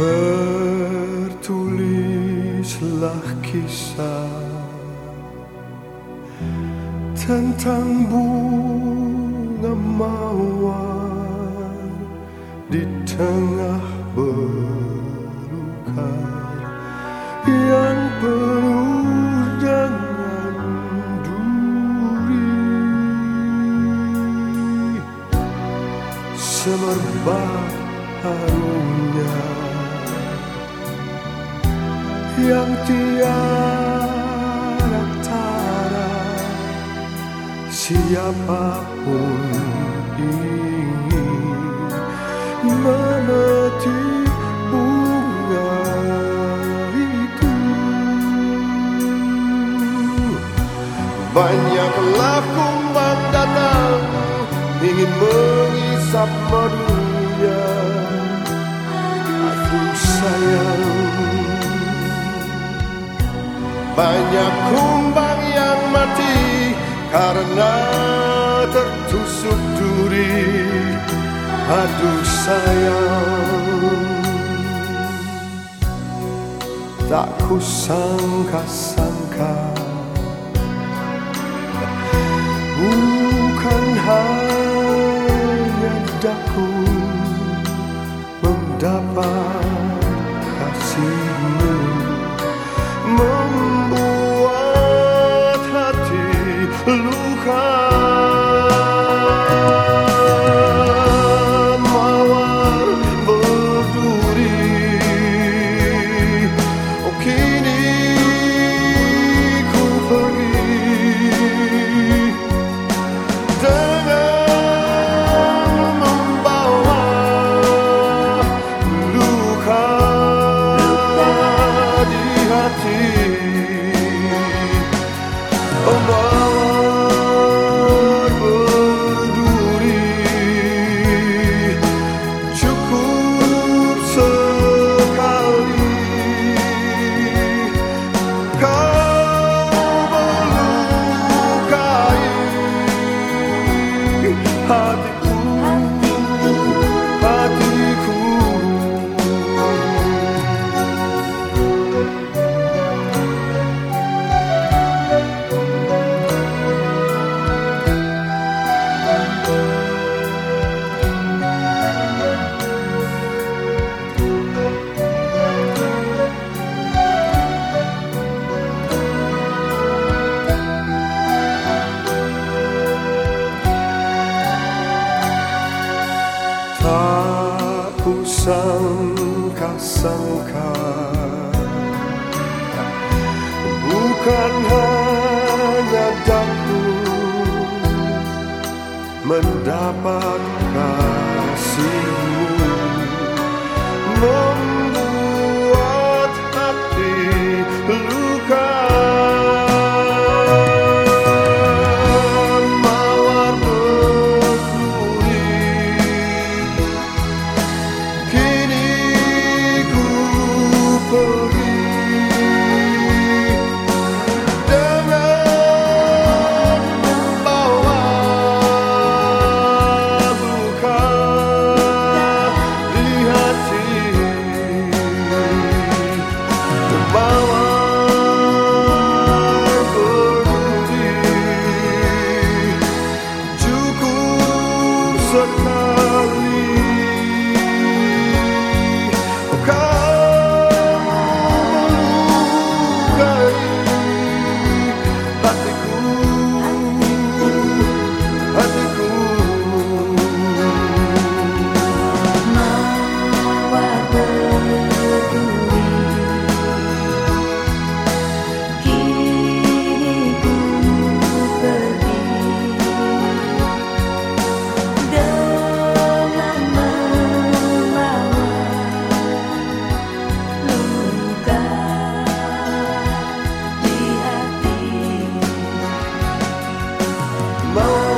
Tertulislah kisah Tentang bunga mawar Di tengah belukar Yang penuh dengan duri. Semerbak harumnya yang tiada tara siapa pun ingin memetik bunga itu. Banyaklah kumbang datang ingin mengisap madunya aku sayang banyak kumbang yang mati karena tertusuk duri. Aduh sayang. Tak kusangka-sangka. Bukan hanya daku mendapat luka. Mawar berduri. Oh kini ku pergi. Dengan membawa luka di hati. Mawar Tak kusangka-sangka. Bukan hanya daku Mendapat kasihmu more